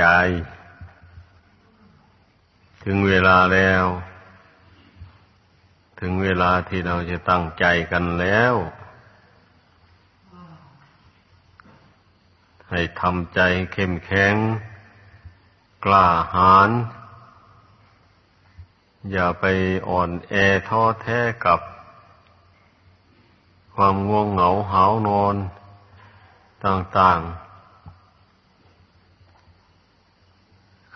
ใจ ถึงเวลาแล้ว ถึงเวลาที่เราจะตั้งใจกันแล้ว ให้ทำใจเข้มแข็ง กล้าหาญอย่าไปอ่อนแอท้อแท้กับ ความง่วงเหงาหาวนอน ต่างๆ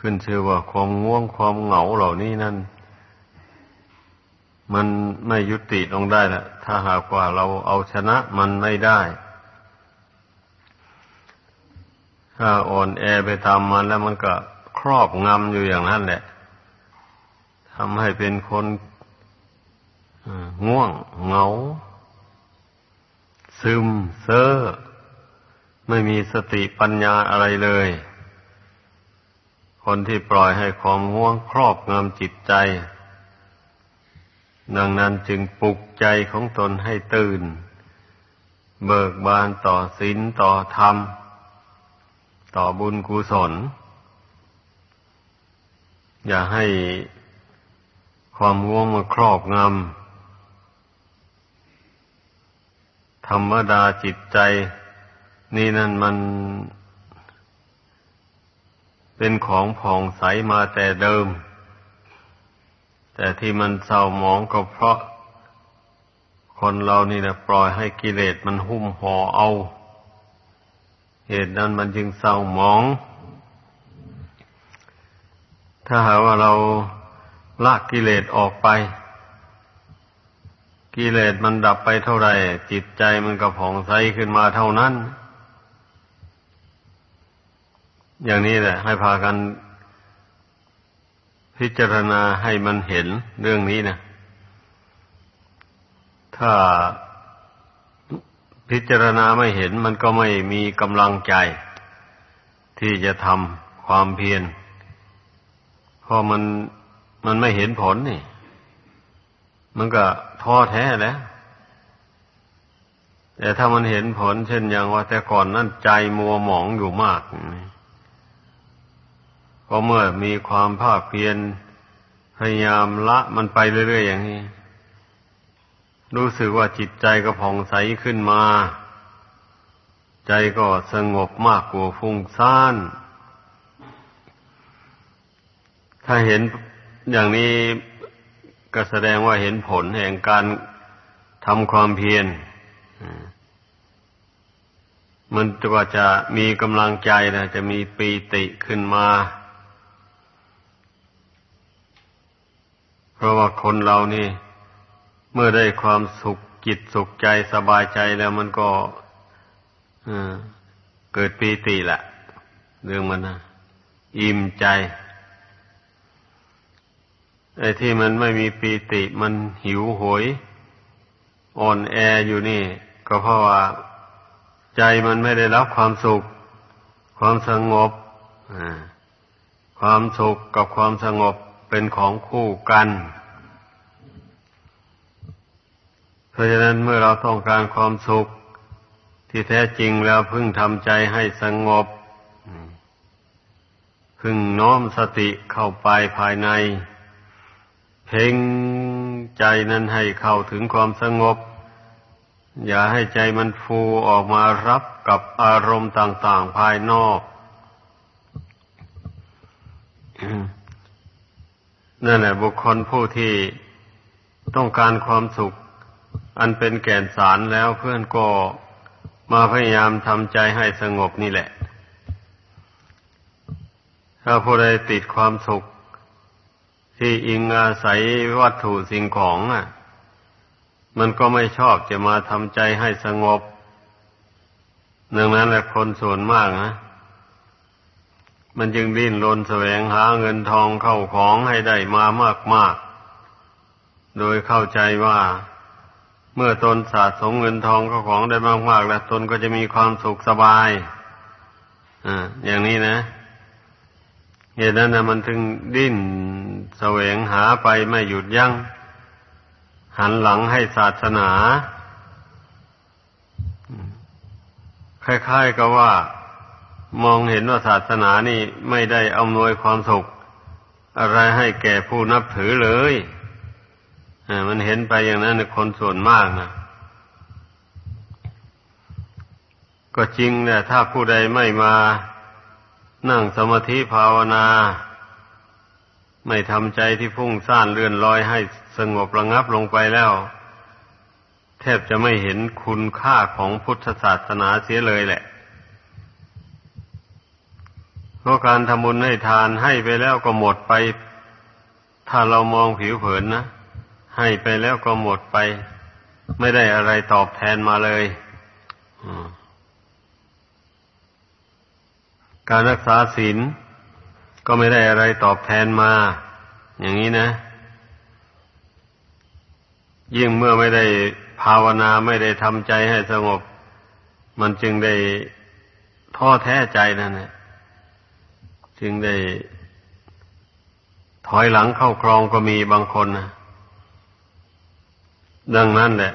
ขึ้นชื่อว่าความง่วงความเหงาเหล่านี้นั่นมันไม่ยุติลงได้ละถ้าหากว่าเราเอาชนะมันไม่ได้ ถ้าอ่อนแอไปทำมันแล้วมันก็ครอบงำอยู่อย่างนั้นแหละทำให้เป็นคนง่วงเหงา ซึมเซ่อไม่มีสติปัญญาอะไรเลย คนที่ปล่อยให้ความง่วงครอบงำจิตใจ ดังนั้นจึงปลุกใจของตนให้ตื่น เบิกบานต่อศีลต่อธรรม ต่อบุญกุศล อย่าให้ความง่วงมาครอบงำ ธรรมดาจิตใจ นี่นั่นมัน เป็นของผ่องใสมาแต่เดิม แต่ที่มันเศร้าหมองก็เพราะ คนเรานี่นะปล่อยให้กิเลสมันหุ้มห่อเอา เหตุนั้นมันจึงเศร้าหมอง ถ้าหากว่าเราละกิเลสออกไป กิเลสมันดับไปเท่าไหร่จิตใจมันก็ผ่องใสขึ้นมาเท่านั้น อย่างนี้แหละ ให้พากันพิจารณาให้มันเห็นเรื่องนี้นะถ้าพิจารณาไม่เห็นมันก็ไม่มีกำลังใจ ที่จะทำความเพียรเพราะมันมันไม่เห็นผลนี่ มันก็ท้อแท้แล้ว แต่ถ้ามันเห็นผลเช่นอย่างว่าแต่ก่อนนั่นใจมัวหมองอยู่มาก ก็เมื่อมีความภาคเพียรพยายามละมันไปเรื่อยๆอย่างนี้ รู้สึกว่าจิตใจก็ผ่องใสขึ้นมา ใจก็สงบมากกว่าฟุ้งซ่าน ถ้าเห็นอย่างนี้ก็แสดงว่าเห็นผลแห่งการทำความเพียรมันก็จะมีกำลังใจนะจะมีปีติขึ้นมา เพราะว่าคนเรานี่ เมื่อได้ความสุขจิตสุขใจสบายใจแล้วมันก็เกิดปีติแหละเรื่องมันนะอิ่มใจไอ้ที่มันไม่มีปีติมันหิวโหย อ่อนแออยู่นี่ ก็เพราะว่า ใจมันไม่ได้รับความสุข ความสงบความสุขกับความสงบ เป็นของคู่กัน เพราะฉะนั้นเมื่อเราต้องการความสุข ที่แท้จริงแล้วพึ่งทำใจให้สงบ พึ่งน้อมสติเข้าไปภายใน เพ่งใจนั้นให้เข้าถึงความสงบ อย่าให้ใจมันฟูออกมารับกับอารมณ์ต่าง ๆ ภายนอก นั่นแหละบุคคลผู้ที่ต้องการความสุข อันเป็นแก่นสารแล้วเพื่อนก็มาพยายามทำใจให้สงบนี่แหละ ถ้าผู้ใดติดความสุข ที่อิงอาศัยวัตถุสิ่งของอะ มันก็ไม่ชอบจะมาทำใจให้สงบดังนั้นแหละคนส่วนมากนะ มันจึงดิ้นรนแสวงหาเงินทองเข้าของให้ได้มามากมากโดยเข้าใจว่า เมื่อตนสะสมเงินทองเข้าของได้มากมากแล้วตนก็จะมีความสุขสบายอ่าอย่างนี้นะเหตุนั้นนะมันถึงดิ้นแสวงหาไปไม่หยุดยัง้งหันหลังให้ศาสนา คล้ายๆกับว่า มองเห็นว่าศาสนานี่ไม่ได้อำนวยความสุข อะไรให้แก่ผู้นับถือเลยมันเห็นไปอย่างนั้นคนส่วนมากนะก็จริงเนี่ยถ้าผู้ใดไม่มานั่งสมาธิภาวนา ไม่ทำใจที่พุ่งซ่านเลื่อนลอยให้สงบระงับลงไปแล้ว แทบจะไม่เห็นคุณค่าของพุทธศาสนาเสียเลยแหละ เพราะการทำบุญให้ทานให้ไปแล้วก็หมดไป ถ้าเรามองผิวเผินนะ ให้ไปแล้วก็หมดไป ไม่ได้อะไรตอบแทนมาเลยการรักษาศีลก็ไม่ได้อะไรตอบแทนมา อย่างนี้นะ ยิ่งเมื่อไม่ได้ภาวนาไม่ได้ทำใจให้สงบ มันจึงได้ท้อแท้ใจนั่นแหละ จึงได้ถอยหลังเข้าครองก็มีบางคนนะดังนั้นแหละ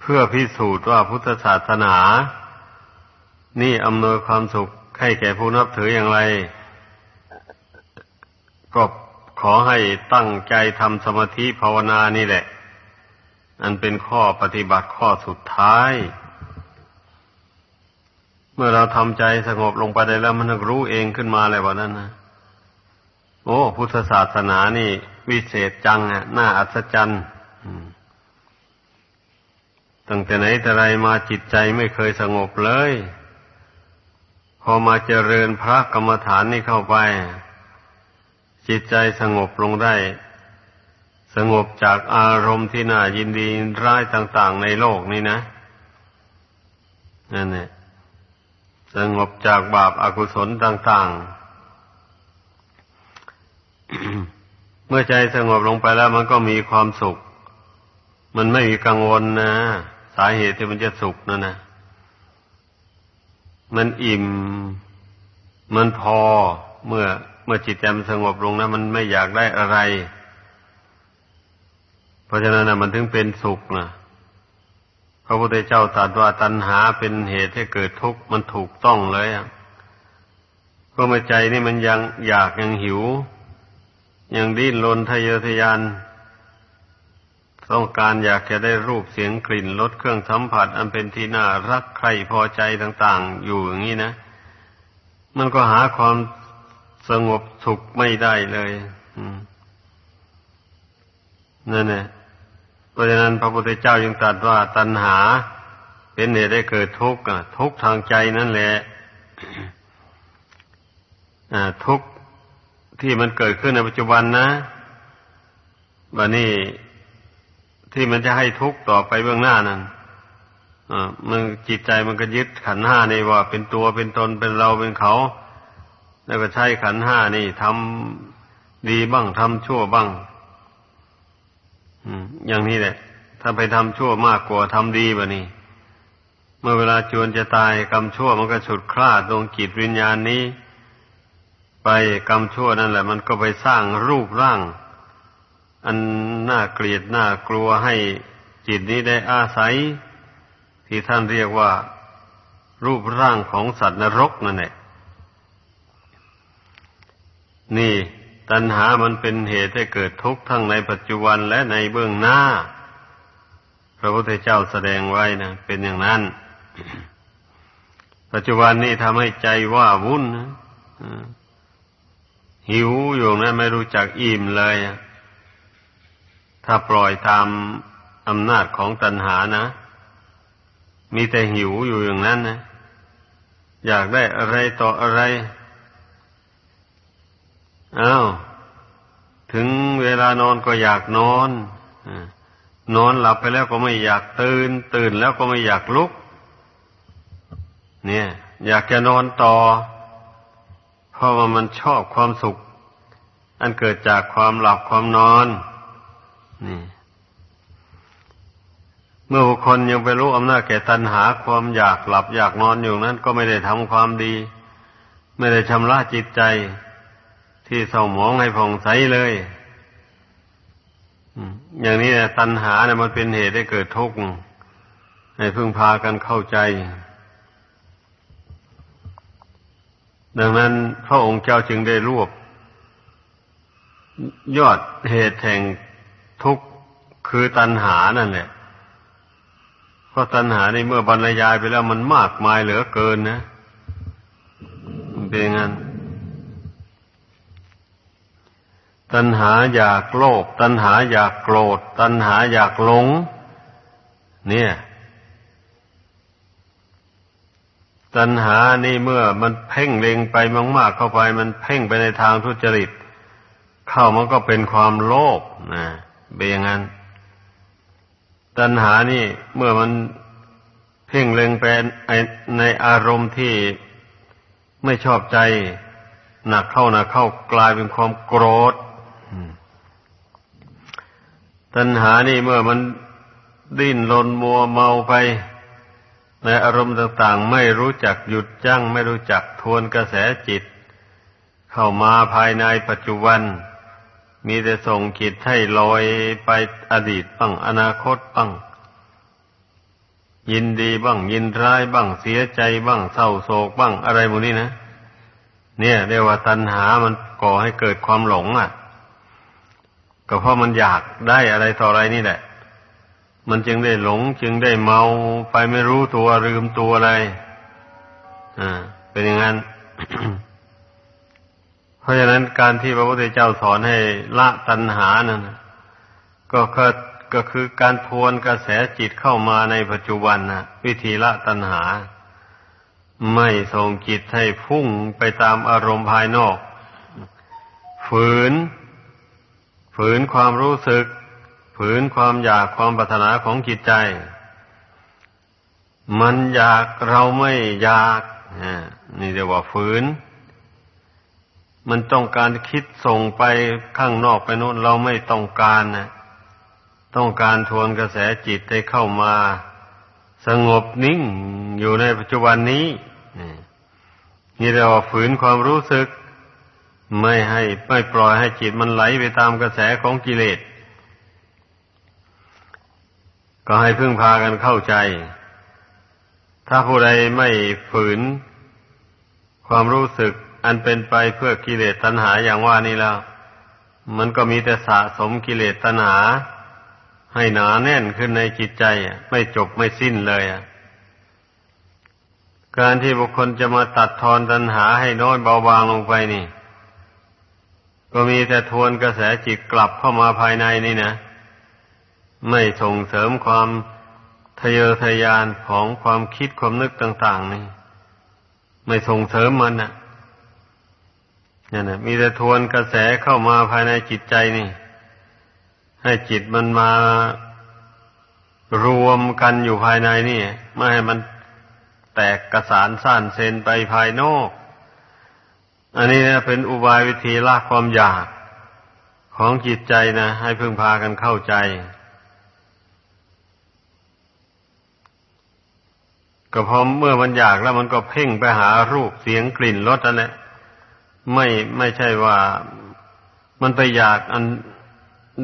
เพื่อพิสูจน์ว่าพุทธศาสนา นี่อำนวยความสุขให้แก่ผู้นับถืออย่างไร ก็ขอให้ตั้งใจทำสมาธิภาวนานี่แหละ อันเป็นข้อปฏิบัติข้อสุดท้าย มื่อเราทำใจสงบลงไปได้แล้วมันรู้เองขึ้นมาเลยว่านั้นนะโอ้ พุทธศาสนานี่ วิเศษจังอะน่าอัศจรรย์ตั้งแต่ไหนแต่ไรมาจิตใจไม่เคยสงบเลย พอมาเจริญพระกรรมฐานนี่เข้าไป จิตใจสงบลงได้ สงบจากอารมณ์ที่น่ายินดีร้ายต่าง ๆ ในโลกนี้นะนั่นแหละ สงบจากบาปอากุศลต่าง ๆ เมื่อใจสงบลงไปแล้วมันก็มีความสุข มันไม่มีกังวลนะ สาเหตุที่มันจะสุขนั่นนะมันอิ่ม มันพอเมื่อเมื่อจิตใจมันสงบลงนะมันไม่อยากได้อะไร เพราะฉะนั้นนะมันถึงเป็นสุขนะ ระพุทธเจ้าตรัสว่าตัณหาเป็นเหตุให้เกิดทุกข์มันถูกต้องเลยอะเพราะใจนี่มันยังอยากยังหิว ยังดิ้นรนทะเยอทะยาน ต้องการอยากจะได้รูปเสียงกลิ่นรสเครื่องสัมผัส อันเป็นที่น่ารักใครพอใจต่าง ๆ อยู่อย่างนี้นะ มันก็หาความสงบสุขไม่ได้เลยนั่นแหละ ราะฉะนั้นพระพุทธเจ้ายังตรัสว่าตัณหา เป็นเหตุได้เกิดทุกข์ทุกข์ทางใจนั่นแหละทุกข์ที่มันเกิดขึ้นในปัจจุบันนะบันนี้ที่มันจะให้ทุกข์ต่อไปเบื้องหน้านั้นมันจิตใจมันก็ยึดขันห้านี่ว่า เป็นตัวเป็นตนเป็นเราเป็นเขา แล้วก็ใช้ขันห้านี่ทำดีบ้างทำชั่วบ้าง อย่างนี้แหละ ถ้าไปทำชั่วมากกว่าทำดีบะนี่เมื่อเวลาจวนจะตายกรรมชั่วมันก็ฉุดคลาดดวงจิตวิญญาณนี้ ไปกรรมชั่วนั่นแหละ มันก็ไปสร้างรูปร่าง อันน่าเกลียดน่ากลัวให้จิตนี้ได้อาศัย ที่ท่านเรียกว่า รูปร่างของสัตว์นรกนั่นแหละนี่ ตัณหามันเป็นเหตุให้เกิดทุกข์ทั้งในปัจจุบันและในเบื้องหน้า พระพุทธเจ้าแสดงไว้นะเป็นอย่างนั้น ปัจจุบันนี้ทำให้ใจว่าวุ่นหิวอยู่นะไม่รู้จักอิ่มเลย ถ้าปล่อยตามอำนาจของตัณหานะ มีแต่หิวอยู่อย่างนั้นนะ อยากได้อะไรต่ออะไร อา้าวถึงเวลานอนก็อยากนอนนอนหลับไปแล้วก็ไม่อยากตื่น ตื่นแล้วก็ไม่อยากลุก เนี่ย อยากจะนอนต่อ เพราะว่ามันชอบความสุข อันเกิดจากความหลับความนอน นี่ เมื่อบุคคลยังไปรู้อำนาจแก่ตัณหาความอยากหลับอยากนอนอยู่นั้น ก็ไม่ได้ทำความดี ไม่ได้ชำระจิตใจ ที่เศร้าหมองให้ผ่องใสเลยอย่างนี้นะตัณหาเนี่ยมันเป็นเหตุให้เกิดทุกข์ให้พึ่งพากันเข้าใจ ดังนั้นพระองค์เจ้าจึงได้รวบ ยอดเหตุแห่งทุกข์คือตัณหานั่นแหละเพราะตัณหาในเมื่อบรรยายไปแล้วมันมากมายเหลือเกินนะเป็นงั้น ตัณหาอยากโลภตัณหาอยากโกรธ ตัณหาอยากหลง เนี่ย ตัณหานี่เมื่อมันเพ่งเล็งไปมาก ๆ เข้าไป มันเพ่งไปในทางทุจริต เข้ามันก็เป็นความโลภนะเป็นอย่างนั้น ตัณหานี่เมื่อมันเพ่งเล็งไปในอารมณ์ที่ไม่ชอบใจหนักเข้าหนักเข้ากลายเป็นความโกรธ ตัณหานี่เมื่อมันดิ้นรนมัวเมาไป ในอารมณ์ต่างๆ ไม่รู้จักหยุดยั้ง ไม่รู้จักทวนกระแสจิต เข้ามาภายในปัจจุบัน มีแต่ส่งจิตให้ลอยไปอดีตบ้างอนาคตบ้างยินดีบ้าง ยินร้ายบ้างเสียใจบ้างเศร้าโศกบ้างอะไรพวกนี้นะเนี่ยเรียกว่าตัณหามันก่อให้เกิดความหลงอะ ก็เพราะมันอยากได้อะไรต่ออะไรนี่แหละ มันจึงได้หลงจึงได้เมาไปไม่รู้ตัวลืมตัวอะไร อ่า เป็นอย่างนั้น เพราะฉะนั้นการที่พระพุทธเจ้าสอนให้ละตัณหานั่นก็คือก็คือการทวนกระแสจิตเข้ามาในปัจจุบันนะวิธีละตัณหา ไม่ส่งจิตให้พุ่งไปตามอารมณ์ภายนอก ฝืน ฝืนความรู้สึก ฝืนความอยากความปรารถนาของจิตใจ มันอยากเราไม่อยากนี่เรียกว่าฝืน มันต้องการคิดส่งไปข้างนอกไปโน้นเราไม่ต้องการนะต้องการทวนกระแสจิตให้เข้ามา สงบนิ่งอยู่ในปัจจุบันนี้นี่เรียกว่าฝืนความรู้สึก ไม่ให้ไม่ปล่อยให้จิตมันไหลไปตามกระแสของกิเลส ก็ให้พึ่งพากันเข้าใจ ถ้าผู้ใดไม่ฝืน ความรู้สึกอันเป็นไปเพื่อกิเลสตัณหาอย่างว่านี้แล้ว มันก็มีแต่สะสมกิเลสตัณหา ให้หนาแน่นขึ้นในจิตใจไม่จบไม่สิ้นเลยการที่บุคคลจะมาตัดทอนตัณหาให้น้อยเบาบางลงไปนี่ ก็มีแต่ทวนกระแสจิตกลับเข้ามาภายในนี่นะ ไม่ส่งเสริมความทะเยอทะยานของความคิดความนึกต่าง ๆ นี่ ไม่ส่งเสริมมันนะนี่นะมีแต่ทวนกระแสเข้ามาภายในจิตใจนี่ ให้จิตมันมารวมกันอยู่ภายในนี่ไม่ให้มันแตกกระสานซ่านเซนไปภายนอก อันนี้นะเป็นอุบายวิธีละความอยากของจิตใจนะ ให้พึงพากันเข้าใจ ก็พอเมื่อมันอยากแล้วมันก็เพ่งไปหารูปเสียงกลิ่นรสอันนี้ไม่ไม่ใช่ว่ามันไปอยากอัน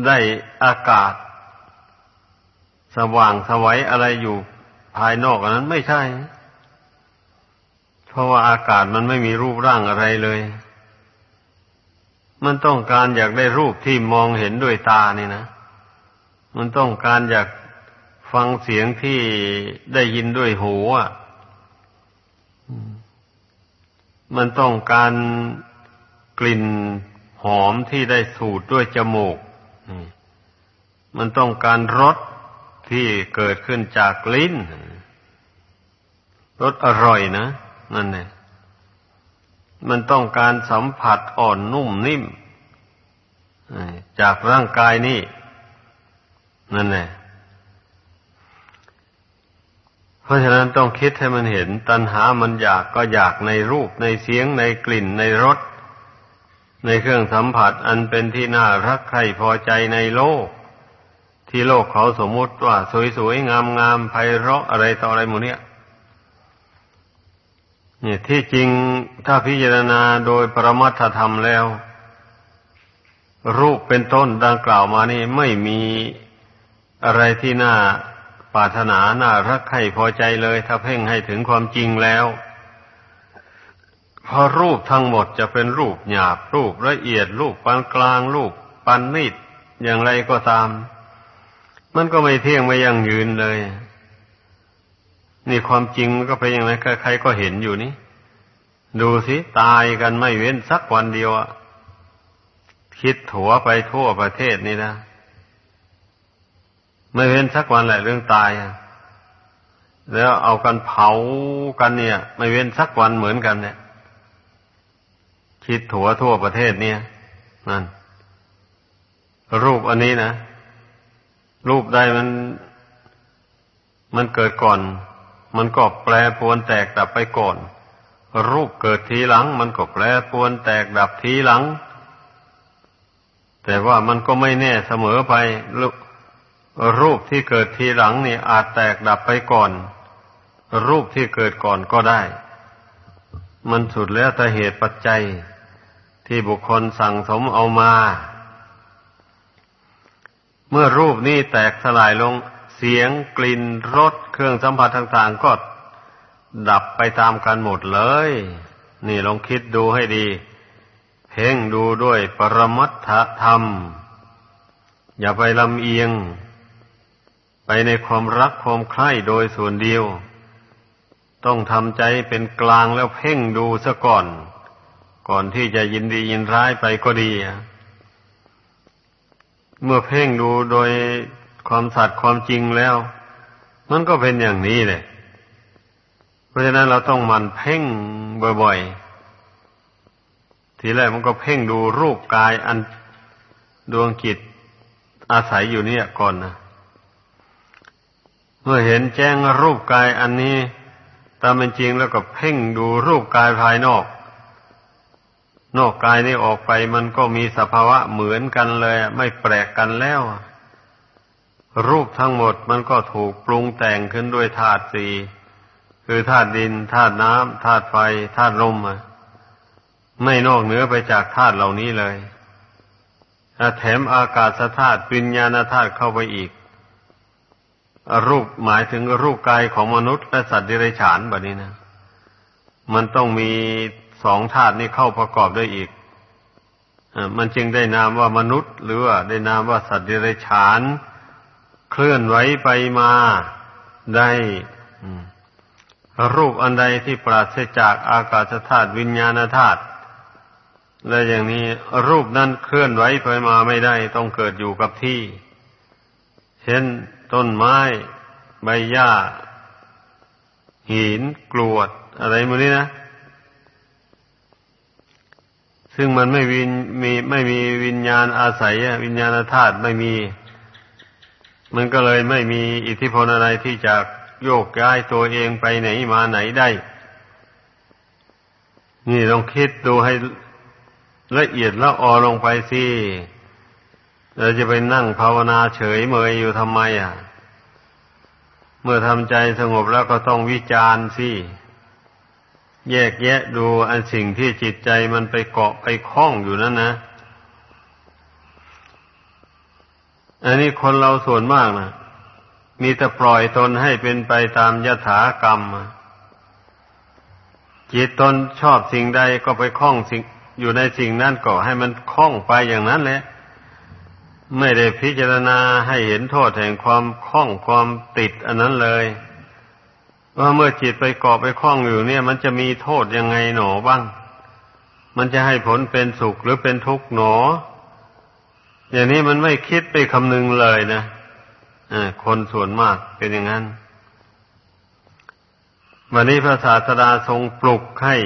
ได้อากาศ สว่างสวัยอะไรอยู่ภายนอกอันนั้นไม่ใช่ ราะว่าอากาศมันไม่มีรูปร่างอะไรเลย มันต้องการอยากได้รูปที่มองเห็นด้วยตานี่นะ มันต้องการอยากฟังเสียงที่ได้ยินด้วยหูอะมันต้องการกลิ่นหอมที่ได้สูดด้วยจมูก มันต้องการรสที่เกิดขึ้นจากลิ้น รสอร่อยนะ นั่นเองมันต้องการสัมผัสอ่อนนุ่มนิ่มจากร่างกายนี่นั่นแหละเพราะฉะนั้นต้องคิดให้มันเห็น ตัณหามันอยากก็อยากในรูปในเสียงในกลิ่นในรสในเครื่องสัมผัสอันเป็นที่น่ารักใครพอใจในโลก ที่โลกเขาสมมุติว่าสวยๆงามๆไพเราะอะไรต่ออะไรหมดเนี้ย นี่ที่จริงถ้าพิจารณาโดยปรมัตธรรมแล้ว รูปเป็นต้นดังกล่าวมานี่ไม่มีอะไรที่น่าปรารถนาน่ารักใครพอใจเลย ถ้าเพ่งให้ถึงความจริงแล้วพเพราะรูปทั้งหมดจะเป็นรูปหยาบ รูปละเอียด รูปปานกลาง รูปปานนิดอย่างไรก็ตาม มันก็ไม่เที่ยงไม่ยั่งยืนเลย นี่ความจริงมันก็เป็นอย่างไรใครๆก็เห็นอยู่นี่ ดูสิตายกันไม่เว้นสักวันเดียวอะคิดถัวไปทั่วประเทศนี่นะ ไม่เว้นสักวันแหละเรื่องตายอะแล้วเอากันเผากันเนี่ย ไม่เว้นสักวันเหมือนกันเนี่ยคิดถัวทั่วประเทศเนี่ยนั่นรูปอันนี้นะ รูปใดมัน มันเกิดก่อน มันก็แปรปวนแตกดับไปก่อน รูปเกิดทีหลัง มันก็แปรปวนแตกดับทีหลัง แต่ว่ามันก็ไม่แน่เสมอไป รูปที่เกิดทีหลังนี่อาจแตกดับไปก่อน รูปที่เกิดก่อนก็ได้ มันสุดแล้วแต่เหตุปัจจัยที่บุคคลสั่งสมเอามา เมื่อรูปนี้แตกสลายลง เสียงกลิ่นรสเครื่องสัมผัสต่าง ๆ ก็ดับไปตามกันหมดเลย นี่ลองคิดดูให้ดี เพ่งดูด้วยปรมัตถธรรม อย่าไปลำเอียง ไปในความรักความใคร่โดยส่วนเดียว ต้องทำใจเป็นกลางแล้วเพ่งดูซะก่อน ก่อนที่จะยินดียินร้ายไปก็ดี เมื่อเพ่งดูโดย ความสัตย์ความจริงแล้ว มันก็เป็นอย่างนี้เลยเพราะฉะนั้นเราต้องมันเพ่งบ่อยๆ ทีแรกมันก็เพ่งดูรูปกายอันดวงจิตอาศัยอยู่เนี่ยก่อนนะเมื่อเห็นแจ้งรูปกายอันนี้ตามเป็นจริงแล้วก็เพ่งดูรูปกายภายนอก นอกกายนี้ออกไปมันก็มีสภาวะเหมือนกันเลย ไม่แปลกกันแล้ว รูปทั้งหมดมันก็ถูกปรุงแต่งขึ้นด้วยธาตุสี่คือธาตุดินธาตุน้ำธาตุไฟธาตุลมไม่นอกเหนือไปจากธาตุเหล่านี้เลยแถมอากาศธาตุปิญญาณธาตุเข้าไปอีก รูปหมายถึงรูปกายของมนุษย์และสัตว์ดิเรกชันแบบนี้นะ มันต้องมีสองธาตุนี้เข้าประกอบด้วยอีกมันจึงได้นามว่ามนุษย์ หรือว่าได้นามว่าสัตว์เดรัจฉาน เคลื่อนไหวไปมาได้รูปอันใดที่ปราศจากอากาศธาตุวิญญาณธาตุและอย่างนี้รูปนั้นเคลื่อนไหวไปมาไม่ได้ ต้องเกิดอยู่กับที่ เช่นต้นไม้ใบหญ้า หินกรวด อะไรมือนี้นะ ซึ่งมันไม่วินมีไม่มีวิญญาณอาศัยวิญญาณธาตุไม่มี มันก็เลยไม่มีอิทธิพลอะไรที่จะโยกย้ายตัวเองไปไหนมาไหนได้ นี่ลองคิดดูให้ละเอียดละออลงไปสิเราจะไปนั่งภาวนาเฉยเมยอยู่ทำไมอะ เมื่อทำใจสงบแล้วก็ต้องวิจารณ์สิ แยกแยะดูอันสิ่งที่จิตใจมันไปเกาะไปคล้องอยู่นั่นนะ อันนี้คนเราส่วนมากนะมีแต่ปล่อยตนให้เป็นไปตามยถากรรมจิตตนชอบสิ่งใดก็ไปคล้องสิ่งอยู่ในสิ่งนั้นก็ให้มันคล้องไปอย่างนั้นแหละ ไม่ได้พิจารณาให้เห็นโทษแห่งความคล้องความติดอันนั้นเลยว่าเมื่อจิตไปเกาะไปคล้องอยู่เนี่ย มันจะมีโทษยังไงหนอบ้าง มันจะให้ผลเป็นสุขหรือเป็นทุกข์หนอ อย่างนี้มันไม่คิดไปคำนึงเลยนะคนส่วนมากเป็นอย่างนั้นวันนี้พระศาสดาทรงปลุกให้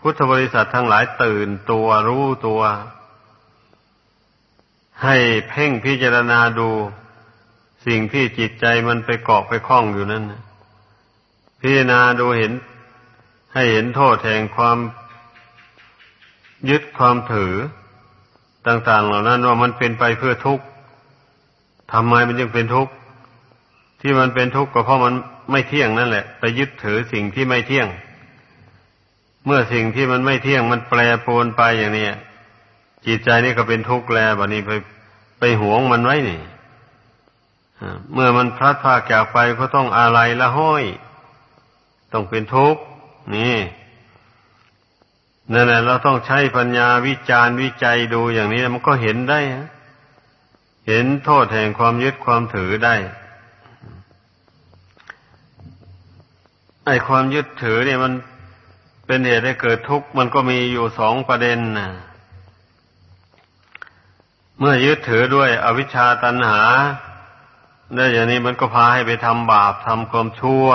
พุทธบริษัททั้งหลายตื่นตัวรู้ตัว ให้เพ่งพิจารณาดู สิ่งที่จิตใจมันไปเกาะไปคล้องอยู่นั่นพิจารณาดูเห็น ให้เห็นโทษแห่งความยึดความถือ ต่าง ๆ เหล่านั้นว่ามันเป็นไปเพื่อทุกข์ทำไมมันจึงเป็นทุกข์ที่มันเป็นทุกข์ก็เพราะมันไม่เที่ยงนั่นแหละ ไปยึดถือสิ่งที่ไม่เที่ยง เมื่อสิ่งที่มันไม่เที่ยงมันแปรปรวนไปอย่างนี้จิตใจนี่ก็เป็นทุกข์แล้วบัดนี้ไปไปหวงมันไว้นี่เมื่อมันพลัดพากจากไปก็ต้องอะไรละห้อย ต้องเป็นทุกข์นี่ นั่นแหละเราต้องใช้ปัญญาวิจารณ์วิจัยดูอย่างนี้มันก็เห็นได้เห็นโทษแห่งความยึดความถือได้ไอ้ความยึดถือเนี่ยมันเป็นเหตุให้เกิดทุกข์มันก็มีอยู่สองประเด็นนะเมื่อยึดถือด้วยอวิชชาตันหาได้อย่างนี้มันก็พาให้ไปทำบาปทำความชั่ว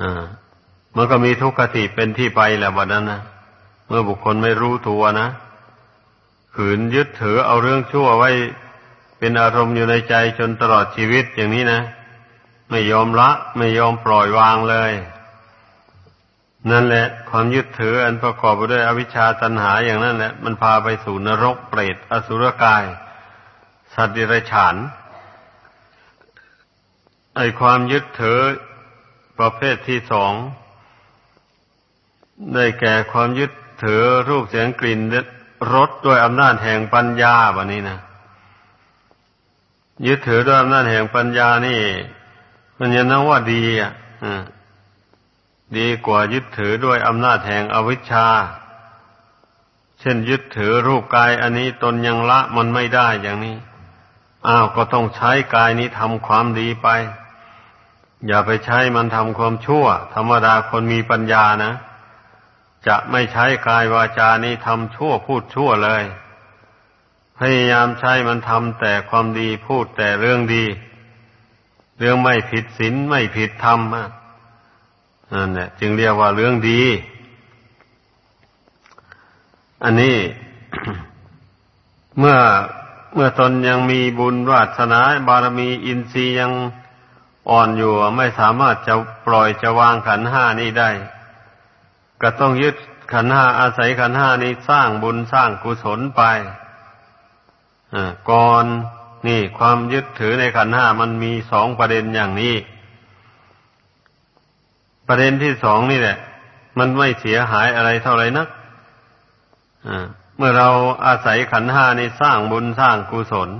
อ่า มันก็มีทุกขติเป็นที่ไปแหละวันนั้นนะเมื่อบุคคลไม่รู้ตัวนะขืนยึดถือเอาเรื่องชั่วไว้เป็นอารมณ์อยู่ในใจจนตลอดชีวิตอย่างนี้นะ ไม่ยอมละไม่ยอมปล่อยวางเลย นั่นแหละ ความยึดถืออันประกอบไปด้วยอวิชชาตัณหาอย่างนั้นแหละมันพาไปสู่นรกเปรตอสุรกาย สัตว์ดิรัจฉานไอความยึดถือประเภทที่สอง ได้แก่ความยึดถือรูปเสียงกลิ่นรสด้วยอำนาจแห่งปัญญาแบบนี้นะยึดถือด้วยอำนาจแห่งปัญญานี่ มันยังนับว่าดีอะดีกว่ายึดถือด้วยอำนาจแห่งอวิชชา เช่นยึดถือรูปกายอันนี้ตนยังละมันไม่ได้อย่างนี้ อ้าวก็ต้องใช้กายนี้ทำความดีไป อย่าไปใช้มันทำความชั่ว ธรรมดาคนมีปัญญานะ จะไม่ใช้กายวาจานี้ทำชั่วพูดชั่วเลย พยายามใช้มันทำแต่ความดีพูดแต่เรื่องดี เรื่องไม่ผิดศีลไม่ผิดธรรมนั่นแหละจึงเรียกว่าเรื่องดี อันนี้ เมื่อเมื่อตนยังมีบุญวาสนาบารมีอินทรีย์ยังอ่อนอยู่ ไม่สามารถจะปล่อยจะวางขันห้านี้ได้ ก็ต้องยึดขันห้าอาศัยขันห้านี้สร้างบุญสร้างกุศลไปก่อนนี่ความยึดถือในขันห้ามันมีสองประเด็นอย่างนี้ ประเด็นที่สองนี่แหละ มันไม่เสียหายอะไรเท่าไรนักเมื่อเราอาศัยขันห้าในสร้างบุญสร้างกุศล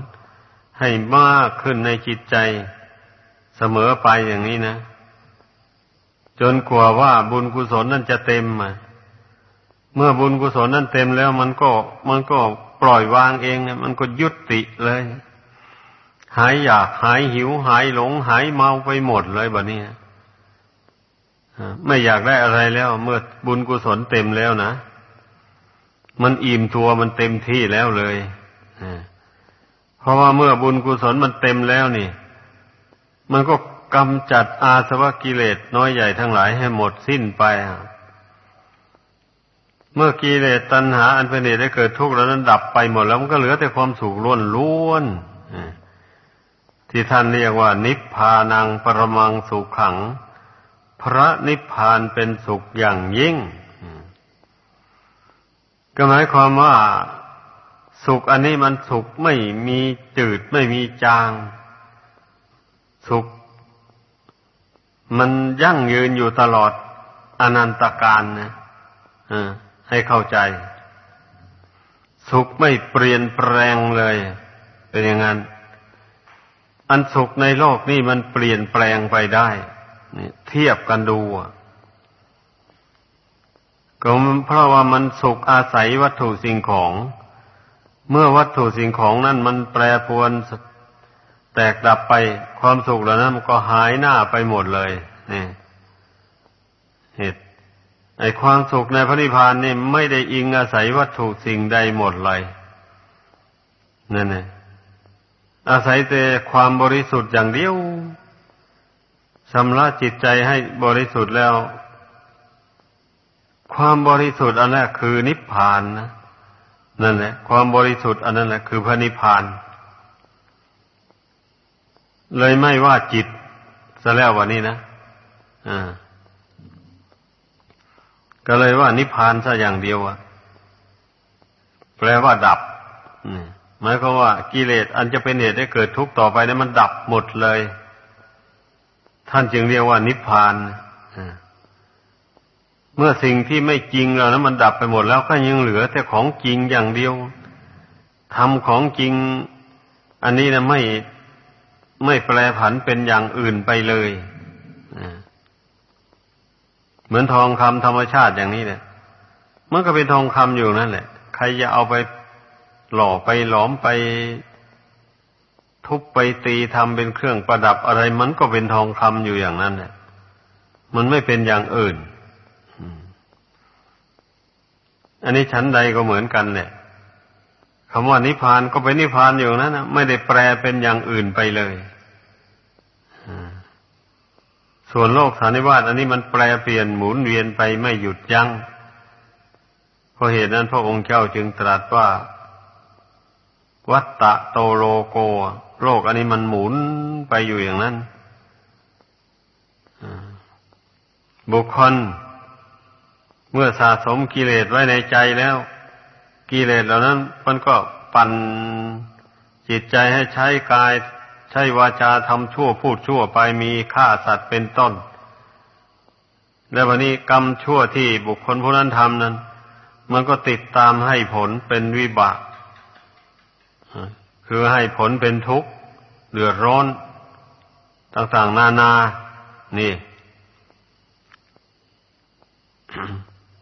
ให้มากขึ้นในจิตใจเสมอไปอย่างนี้นะ จนกลัวว่าบุญกุศลนั่นจะเต็มมาเมื่อบุญกุศลนั่นเต็มแล้ว มันก็มันก็ปล่อยวางเองเนี่ยมันก็ยุติเลย หายอยากหายหิว หายหลง หายเมาไปหมดเลยแบบนี้ไม่อยากได้อะไรแล้ว เมื่อบุญกุศลเต็มแล้วนะมันอิ่มตัวมันเต็มที่แล้วเลยเพราะว่าเมื่อบุญกุศลมันเต็มแล้วนี่ มันก็ กำจัดอาสวะกิเลสน้อยใหญ่ทั้งหลายให้หมดสิ้นไป เมื่อกิเลสตัณหาอันเป็นเหตุได้เกิดทุกข์แล้วนั้นดับไปหมดแล้วมันก็เหลือแต่ความสุขล้วนล้วนที่ท่านเรียกว่า นิพพานังปรมังสุขขัง พระนิพพานเป็นสุขอย่างยิ่งก็หมายความว่าสุขอันนี้มันสุขไม่มีจืดไม่มีจาง สุข มันยั่งยืนอยู่ตลอดอนันตการนะให้เข้าใจ สุขไม่เปลี่ยนแปลงเลย เป็นอย่างนั้น อันสุขในโลกนี่มันเปลี่ยนแปลงไปได้เทียบกันดูก็เพราะว่ามันสุขอาศัยวัตถุสิ่งของ เมื่อวัตถุสิ่งของนั้นมันแปรปรวน แตกดับไปความสุขเหล่านั้นมันก็หายหน้าไปหมดเลยนี่เหตุไอความสุขในพระนิพพานนี่ไม่ได้อิงอาศัยวัตถุสิ่งใดหมดเลยนั่นเองอาศัยแต่ความบริสุทธิ์อย่างเดียวชำระจิตใจให้บริสุทธิ์แล้ว ความบริสุทธิ์อันนั้นคือนิพพานนะนั่นแหละความบริสุทธิ์อันนั้นแหละคือพระนิพพาน เลยไม่ว่าจิตซะแล้ววันนี้นะอ่าก็เลยว่านิพพานซะอย่างเดียวอะแปลว่าดับหมายความว่ากิเลสอันจะเป็นเหตุให้เกิดทุกข์ต่อไปนั้นมันดับหมดเลย ท่านจึงเรียกว่านิพพานเมื่อสิ่งที่ไม่จริงแล้วนั้นมันดับไปหมดแล้วก็ยังเหลือ แต่ของจริงอย่างเดียวทำของจริง อันนี้นะไม่ ไม่แปลผันเป็นอย่างอื่นไปเลยเหมือนทองคำธรรมชาติอย่างนี้เนี่ยมันก็เป็นทองคำอยู่นั่นแหละ ใครจะเอาไปหล่อไปหลอมไป ทุบไปตีทำเป็นเครื่องประดับอะไรมันก็เป็นทองคำอยู่อย่างนั้นแหละมันไม่เป็นอย่างอื่น อันนี้ชั้นใดก็เหมือนกันเนี่ย คำว่านิพพานก็เป็นนิพพานอยู่นั้นนะไม่ได้แปลเป็นอย่างอื่นไปเลยส่วนโลกสานิวาตอันนี้มันแปลเปลี่ยนหมุนเวียนไปไม่หยุดยัง้งเพราะเหตุนั้นพระองค์เจ้าจึงตรัสว่า วัตตะโตโลโก โลกอันนี้มันหมุนไปอยู่อย่างนั้นบุคคลเมื่อสะสมกิเลสไว้ในใจแล้ว กิเลสเหล่านั้น มันก็ปั่นจิตใจให้ใช้กาย ใช้วาจาทำชั่วพูดชั่วไปมีฆ่าสัตว์เป็นต้น และวันนี้กรรมชั่วที่บุคคลผู้นั้นทำนั้น มันก็ติดตามให้ผลเป็นวิบาก คือให้ผลเป็นทุกข์เดือดร้อนต่างๆนานา นี่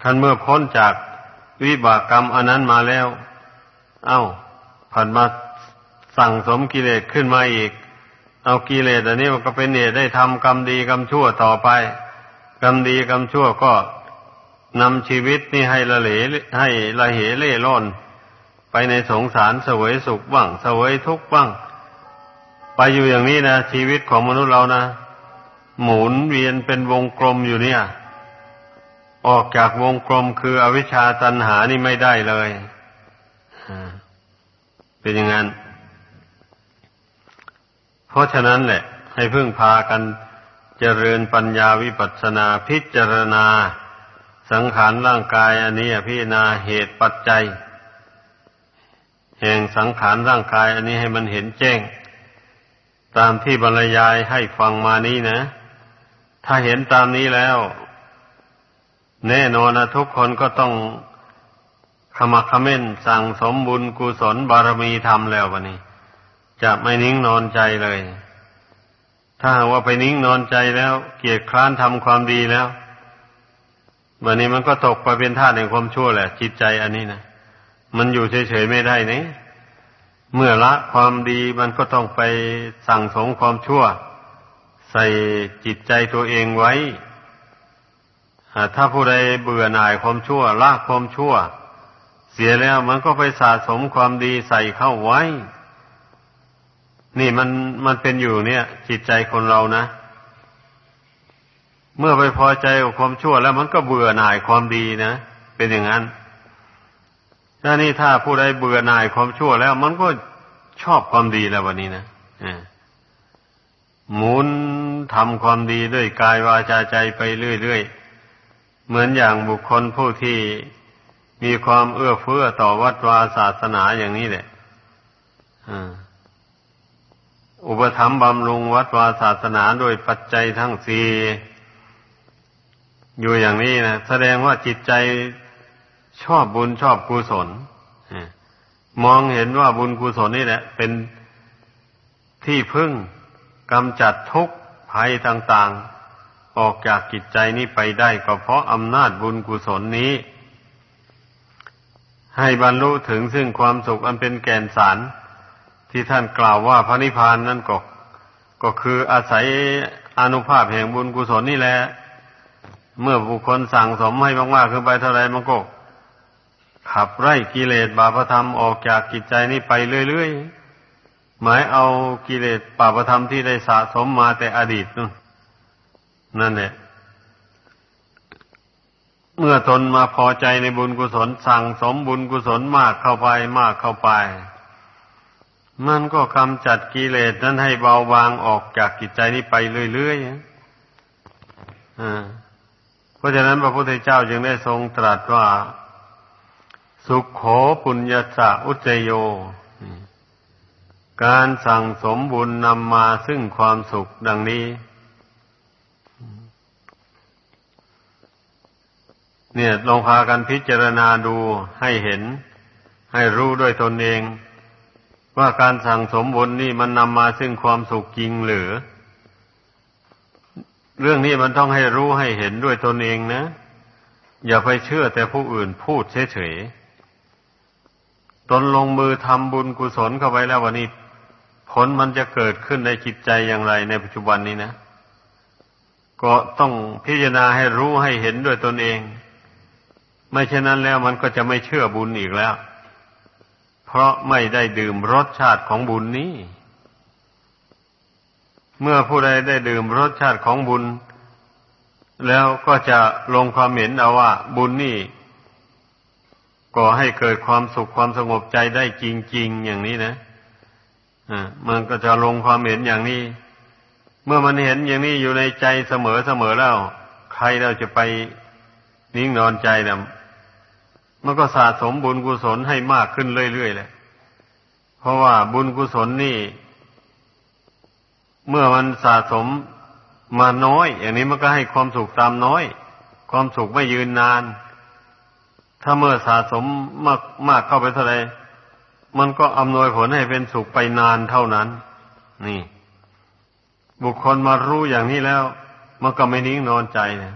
ท่านเมื่อพ้นจาก วิบากกรรมอันนั้นมาแล้ว เอา้าผ่านมาสั่งสมกิเลสขึ้นมาอีก เอากิเลสอันนี้มันก็เป็นเหตุได้ทำกรรมดีกรรมชั่วต่อไป กรรมดีกรรมชั่วก็นำชีวิตนี่ให้ละเหลให้ละเหเล่ร่อนไปในสงสารเสวยสุขบ้างเสวยทุกข์บ้าง ไปอยู่อย่างนี้นะชีวิตของมนุษย์เรานะ หมุนเวียนเป็นวงกลมอยู่เนี่ย ออกจากวงกลมคืออวิชชาตันหานี่ไม่ได้เลยเป็นอย่างนั้น เพราะฉะนั้นแหละ ให้พึ่งพากันเจริญปัญญาวิปัสสนาพิจารณา สังขารร่างกายอันนี้พิจารณาเหตุปัจจัย แห่งสังขารร่างกายอันนี้ให้มันเห็นแจ้ง ตามที่บรรยายให้ฟังมานี้นะ ถ้าเห็นตามนี้แล้ว แน่นอนนะทุกคนก็ต้องขมักขม้นสั่งสมบุญกุศลบารมีทำแล้ววันนี้ จะไม่นิ่งนอนใจเลย ถ้าว่าไปนิ่งนอนใจแล้ว เกียรคร้านทำความดีแล้ววันนี้มันก็ตกไปเป็นท่าในความชั่วแหละ จิตใจอันนี้นะมันอยู่เฉยๆไม่ได้นี่เมื่อละความดีมันก็ต้องไปสั่งสมความชั่ว ใส่จิตใจตัวเองไว้ ถ้าผู้ใดเบื่อหน่ายความชั่วละความชั่ว เสียแล้วมันก็ไปสะสมความดีใส่เข้าไว้ นี่มันมันเป็นอยู่เนี่ย จิตใจคนเรานะ เมื่อไปพอใจกับความชั่วแล้วมันก็เบื่อหน่ายความดีนะเป็นอย่างนั้นถ้านี่ถ้าผู้ใดเบื่อหน่ายความชั่วแล้ว มันก็ชอบความดีแล้ววันนี้นะหมุนทำความดีด้วยกายวาจาใจไปเรื่อยๆ เหมือนอย่างบุคคลผู้ที่มีความเอื้อเฟื้อต่อวัดวาศาสนาอย่างนี้แหละอุปถัมภ์บำรุงวัดวาศาสนาโดยปัจจัยทั้งสี่อยู่อย่างนี้นะแสดงว่าจิตใจชอบบุญชอบกุศลมองเห็นว่าบุญกุศลนี่แหละ เป็นที่พึ่งกำจัดทุกข์ภัยต่าง ๆ ออกจากกิจใจนี้ไปได้ก็เพราะอำนาจบุญกุศลนี้ ให้บรรลุถึงซึ่งความสุขอันเป็นแก่นสาร ที่ท่านกล่าวว่าพระนิพพานนั้นก็ ก็คืออาศัยอนุภาพแห่งบุญกุศลนี่แหละ เมื่อบุคคลสั่งสมให้มากๆขึ้นไปเท่าไรมันก็ขับไล่กิเลสบาปธรรมออกจากกิจใจนี้ไปเรื่อยๆ หมายเอากิเลสบาปธรรมที่ได้สะสมมาแต่อดีตนู่น นั่นแหละเมื่อตนมาพอใจในบุญกุศลสั่งสมบุญกุศลมากเข้าไปมากเข้าไป มันก็กำจัดกิเลสนั้นให้เบาบางออกจากกิจใจนี้ไปเรื่อยๆอ่าเพราะฉะนั้นพระพุทธเจ้าจึงได้ทรงตรัสว่า สุขโขปุญญาสะอุจโย การสั่งสมบุญนำมาซึ่งความสุขดังนี้ เนี่ยลองพากันพิจารณาดูให้เห็น ให้รู้ด้วยตนเอง ว่าการสั่งสมบุญนี่มันนำมาซึ่งความสุขจริงหรือ เรื่องนี้มันต้องให้รู้ให้เห็นด้วยตนเองนะ อย่าไปเชื่อแต่ผู้อื่นพูดเฉยๆตนลงมือทำบุญกุศลเข้าไปแล้ววันนี้ ผลมันจะเกิดขึ้นในจิตใจอย่างไรในปัจจุบันนี้นะ ก็ต้องพิจารณาให้รู้ให้เห็นด้วยตนเอง ไม่เช่นนั้นแล้วมันก็จะไม่เชื่อบุญอีกแล้ว เพราะไม่ได้ดื่มรสชาติของบุญนี้ เมื่อผู้ใดได้ดื่มรสชาติของบุญ แล้วก็จะลงความเห็นเอาว่า บุญนี่ก่อให้เกิดความสุขความสงบใจได้จริง ๆ อย่างนี้นะอ่ามันก็จะลงความเห็นอย่างนี้ เมื่อมันเห็นอย่างนี้อยู่ในใจเสมอเสมอแล้ว ใครเราจะไปนิ่งนอนใจนะ มันก็สะสมบุญกุศลให้มากขึ้นเรื่อยๆเลย เพราะว่าบุญกุศลนี่ เมื่อมันสะสมมาน้อย อย่างนี้มันก็ให้ความสุขตามน้อย ความสุขไม่ยืนนาน ถ้าเมื่อสะสมมากมากเข้าไปเท่าไรมันก็อำนวยผลให้เป็นสุขไปนานเท่านั้น นี่ บุคคลมารู้อย่างนี้แล้ว มันก็ไม่นิ่งนอนใจนะ